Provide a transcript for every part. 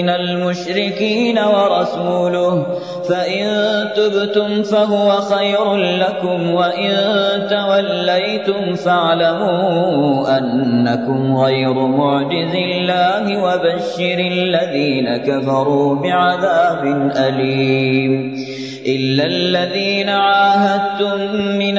من المشركين ورسوله فإن تبتم فهو خير لكم وإن توليتم فاعلموا أنكم غير معجز الله وبشر الذين كفروا بعذاب أليم إلا الذين عاهدتم من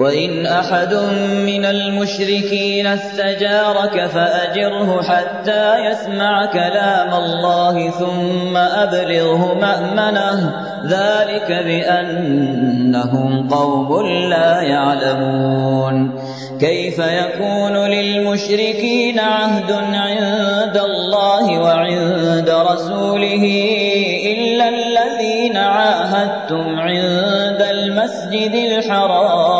وإن أحد من المشركين استجارك فأجره حتى يسمع كلام الله ثم أبلغه مأمنه. ذلك بأنهم قوم لا يعلمون. كيف يكون للمشركين عهد عند الله وعند رسوله إلا الذين عاهدتم عند المسجد الحرام؟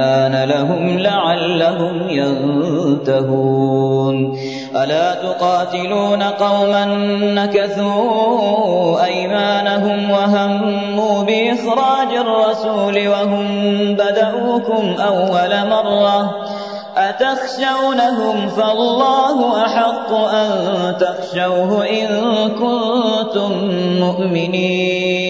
أيمان لهم لعلهم ينتهون. ألا تقاتلون قوما نكثوا أيمانهم وهموا بإخراج الرسول وهم بدأوكم أول مرة أتخشونهم فالله أحق أن تخشوه إن كنتم مؤمنين.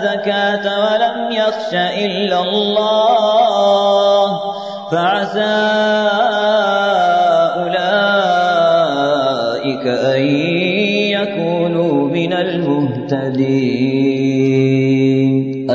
الزكاة ولم يخش إلا الله. فعسى أولئك أن يكونوا من المهتدين.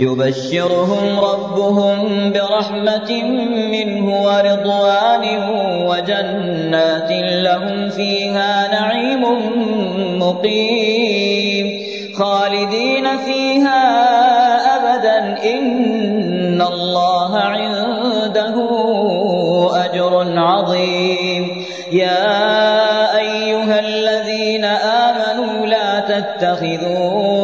يبشرهم ربهم برحمة منه ورضوان وجنات لهم فيها نعيم مقيم. خالدين فيها أبدا. إن الله عنده أجر عظيم. يا أيها الذين آمنوا لا آباءكم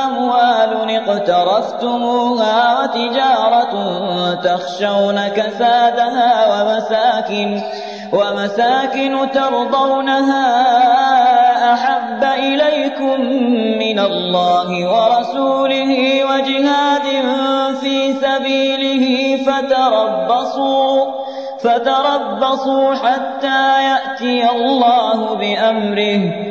اقترفتموها وتجارة تخشون كسادها ومساكن ومساكن ترضونها أحب إليكم من الله ورسوله وجهاد في سبيله فتربصوا فتربصوا حتى يأتي الله بأمره.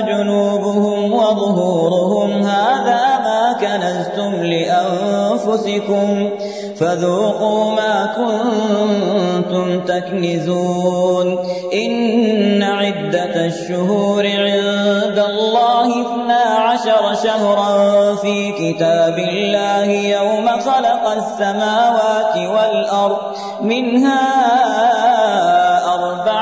لأنفسكم فذوقوا ما كنتم تكنزون إن عدة الشهور عند الله اثنا عشر شهرا في كتاب الله يوم خلق السماوات والأرض منها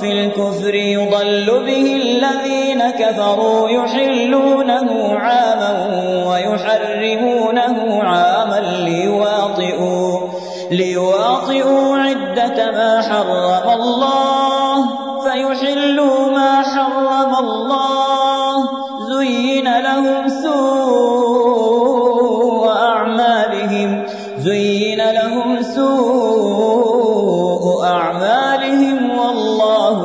في الكفر يضل به الذين كفروا يحلونه عاما ويحرمونه عاما ليواطئوا ليواطئوا عدة ما حرم الله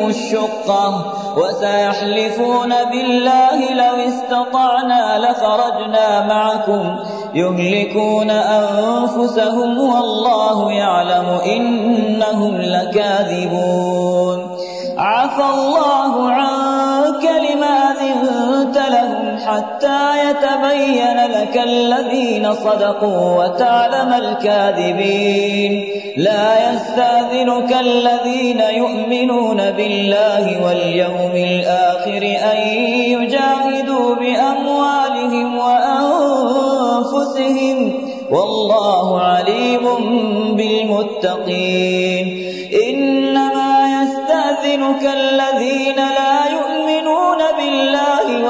عليهم الشقة وسيحلفون بالله لو استطعنا لخرجنا معكم يهلكون أنفسهم والله يعلم إنهم لكاذبون عفى الله أذنت لهم حتى يتبين لك الذين صدقوا وتعلم الكاذبين. لا يستأذنك الذين يؤمنون بالله واليوم الآخر أن يجاهدوا بأموالهم وأنفسهم. والله عليم بالمتقين. إنما يستأذنك الذين لا يؤمنون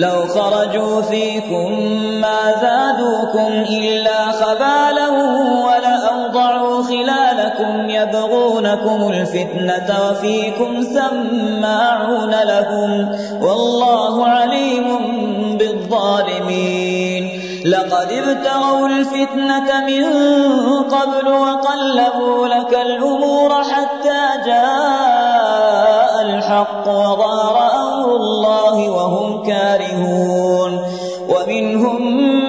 لو خرجوا فيكم ما زادوكم إلا خبالا ولأوضعوا خلالكم يبغونكم الفتنة وفيكم سماعون لهم والله عليم بالظالمين لقد ابتغوا الفتنة من قبل وقلبوا لك الأمور حتى جاء الحق وظهر أمر الله وهم كارهون. ومنهم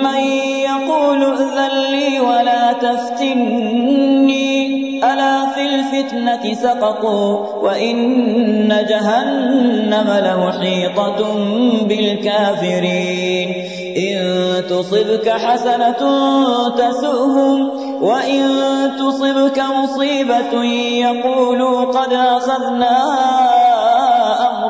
من يقول ائذن لي ولا تفتني. ألا في الفتنة سقطوا وإن جهنم لمحيطة بالكافرين. إن تصبك حسنة تسؤهم وإن تصبك مصيبة يقولوا قد أخذنا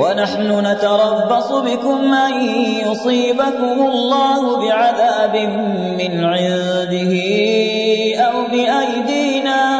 ونحن نتربص بكم أن يصيبكم الله بعذاب من عنده أو بأيدينا.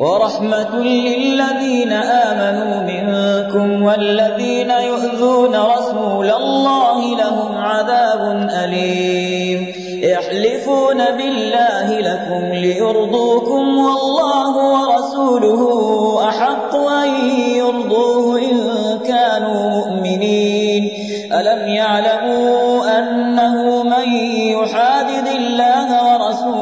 ورحمة للذين آمنوا منكم والذين يؤذون رسول الله لهم عذاب أليم. يحلفون بالله لكم ليرضوكم والله ورسوله أحق أن يرضوه إن كانوا مؤمنين. ألم يعلموا أنه من الله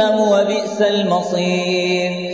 وبئس المصير.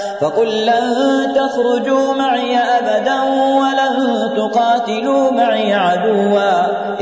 فقل لن تخرجوا معي أبدا ولن تقاتلوا معي عدوا.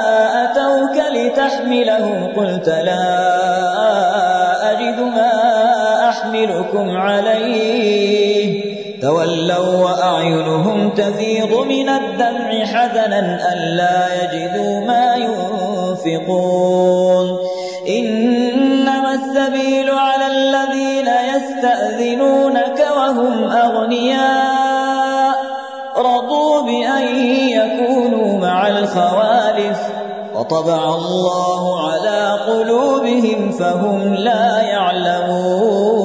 أتوك لتحملهم قلت لا أجد ما أحملكم عليه. تولوا وأعينهم تفيض من الدمع حزنا ألا يجدوا ما ينفقون. إنما السبيل على الذين يستأذنونك وهم أغنياء. رضوا بأن يكونوا مع الخوالف. وطبع الله على قلوبهم فهم لا يعلمون